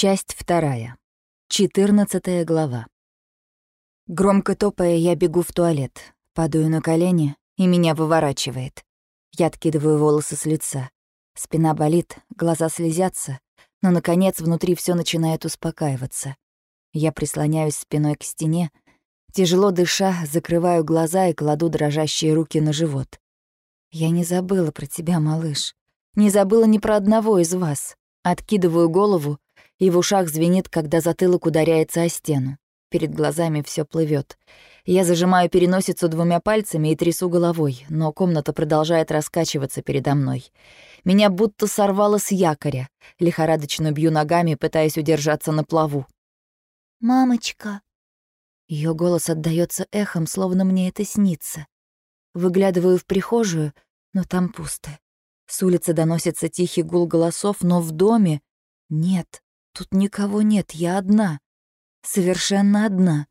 Часть вторая. Четырнадцатая глава. Громко топая, я бегу в туалет, падаю на колени, и меня выворачивает. Я откидываю волосы с лица. Спина болит, глаза слезятся, но, наконец, внутри все начинает успокаиваться. Я прислоняюсь спиной к стене, тяжело дыша, закрываю глаза и кладу дрожащие руки на живот. Я не забыла про тебя, малыш. Не забыла ни про одного из вас. Откидываю голову, и в ушах звенит, когда затылок ударяется о стену. Перед глазами все плывет. Я зажимаю переносицу двумя пальцами и трясу головой, но комната продолжает раскачиваться передо мной. Меня будто сорвало с якоря. Лихорадочно бью ногами, пытаясь удержаться на плаву. «Мамочка!» Ее голос отдаётся эхом, словно мне это снится. Выглядываю в прихожую, но там пусто. С улицы доносится тихий гул голосов, но в доме... Нет, тут никого нет, я одна. Совершенно одна.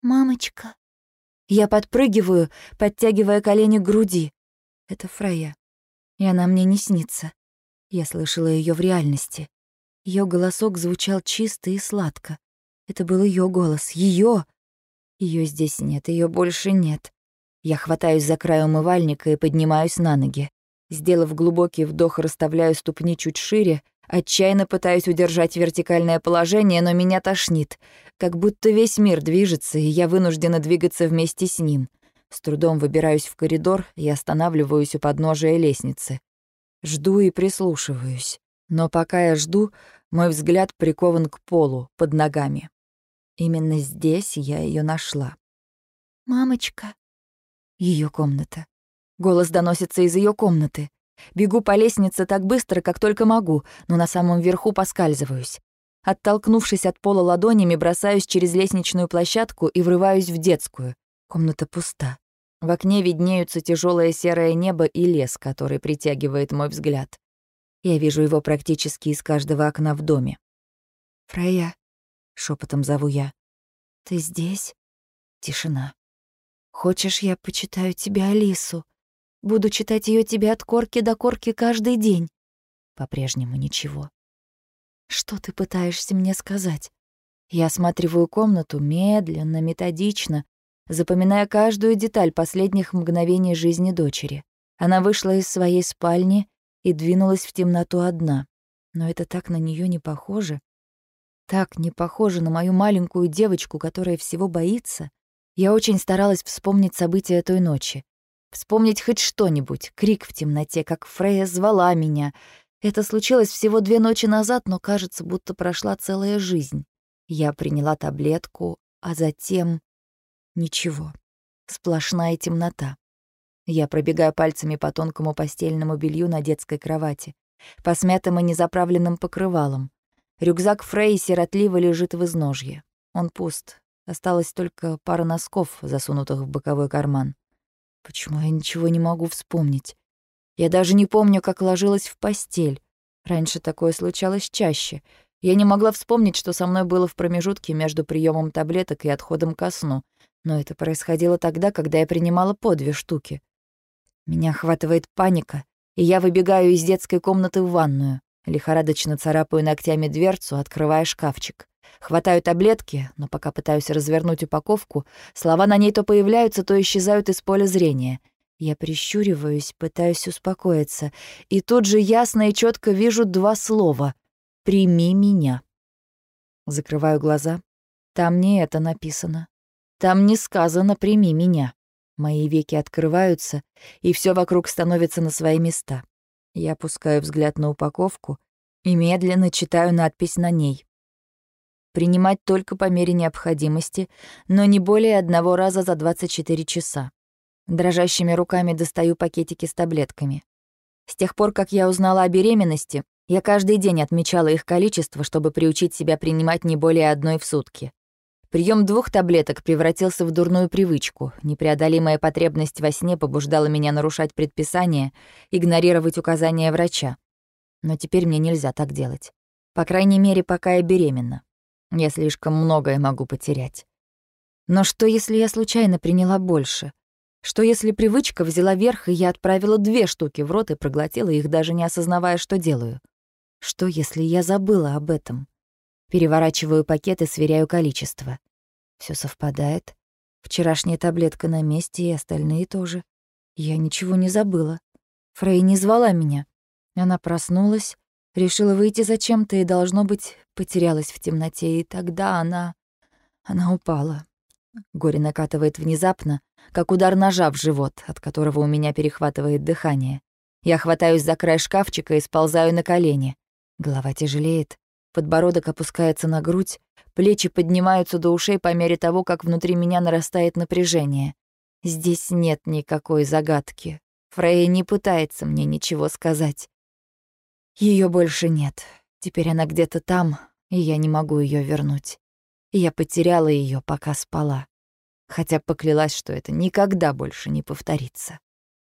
«Мамочка!» Я подпрыгиваю, подтягивая колени к груди. Это Фрейя. И она мне не снится. Я слышала ее в реальности. Ее голосок звучал чисто и сладко. Это был ее голос, ее. Ее здесь нет, ее больше нет. Я хватаюсь за край умывальника и поднимаюсь на ноги. Сделав глубокий вдох, расставляю ступни чуть шире, отчаянно пытаюсь удержать вертикальное положение, но меня тошнит. Как будто весь мир движется, и я вынуждена двигаться вместе с ним. С трудом выбираюсь в коридор и останавливаюсь у подножия лестницы. Жду и прислушиваюсь. Но пока я жду, мой взгляд прикован к полу, под ногами. Именно здесь я ее нашла. «Мамочка!» Ее комната. Голос доносится из ее комнаты. Бегу по лестнице так быстро, как только могу, но на самом верху поскальзываюсь. Оттолкнувшись от пола ладонями, бросаюсь через лестничную площадку и врываюсь в детскую. Комната пуста. В окне виднеются тяжелое серое небо и лес, который притягивает мой взгляд. Я вижу его практически из каждого окна в доме. «Фрея», — шепотом зову я, — «ты здесь?» Тишина. «Хочешь, я почитаю тебе Алису?» Буду читать ее тебе от корки до корки каждый день. По-прежнему ничего. Что ты пытаешься мне сказать? Я осматриваю комнату медленно, методично, запоминая каждую деталь последних мгновений жизни дочери. Она вышла из своей спальни и двинулась в темноту одна. Но это так на нее не похоже. Так не похоже на мою маленькую девочку, которая всего боится. Я очень старалась вспомнить события той ночи. Вспомнить хоть что-нибудь, крик в темноте, как Фрея звала меня. Это случилось всего две ночи назад, но кажется, будто прошла целая жизнь. Я приняла таблетку, а затем... Ничего. Сплошная темнота. Я пробегаю пальцами по тонкому постельному белью на детской кровати, по смятым и незаправленным покрывалам. Рюкзак Фрей сиротливо лежит в изножье. Он пуст. Осталось только пара носков, засунутых в боковой карман. Почему я ничего не могу вспомнить? Я даже не помню, как ложилась в постель. Раньше такое случалось чаще. Я не могла вспомнить, что со мной было в промежутке между приемом таблеток и отходом ко сну. Но это происходило тогда, когда я принимала по две штуки. Меня охватывает паника, и я выбегаю из детской комнаты в ванную. Лихорадочно царапаю ногтями дверцу, открывая шкафчик. Хватаю таблетки, но пока пытаюсь развернуть упаковку, слова на ней то появляются, то исчезают из поля зрения. Я прищуриваюсь, пытаюсь успокоиться, и тут же ясно и четко вижу два слова «Прими меня». Закрываю глаза. Там не это написано. Там не сказано «Прими меня». Мои веки открываются, и все вокруг становится на свои места. Я опускаю взгляд на упаковку и медленно читаю надпись на ней принимать только по мере необходимости, но не более одного раза за 24 часа. Дрожащими руками достаю пакетики с таблетками. С тех пор, как я узнала о беременности, я каждый день отмечала их количество, чтобы приучить себя принимать не более одной в сутки. Прием двух таблеток превратился в дурную привычку. Непреодолимая потребность во сне побуждала меня нарушать предписания, игнорировать указания врача. Но теперь мне нельзя так делать. По крайней мере, пока я беременна. Я слишком многое могу потерять. Но что, если я случайно приняла больше? Что, если привычка взяла верх, и я отправила две штуки в рот и проглотила их, даже не осознавая, что делаю? Что, если я забыла об этом? Переворачиваю пакет и сверяю количество. Все совпадает. Вчерашняя таблетка на месте и остальные тоже. Я ничего не забыла. Фрей не звала меня. Она проснулась, решила выйти зачем-то и, должно быть, потерялась в темноте, и тогда она... Она упала. Горе накатывает внезапно, как удар ножа в живот, от которого у меня перехватывает дыхание. Я хватаюсь за край шкафчика и сползаю на колени. Голова тяжелеет, подбородок опускается на грудь, плечи поднимаются до ушей по мере того, как внутри меня нарастает напряжение. Здесь нет никакой загадки. Фрейя не пытается мне ничего сказать. Ее больше нет. Теперь она где-то там, и я не могу ее вернуть. я потеряла ее, пока спала. Хотя поклялась, что это никогда больше не повторится.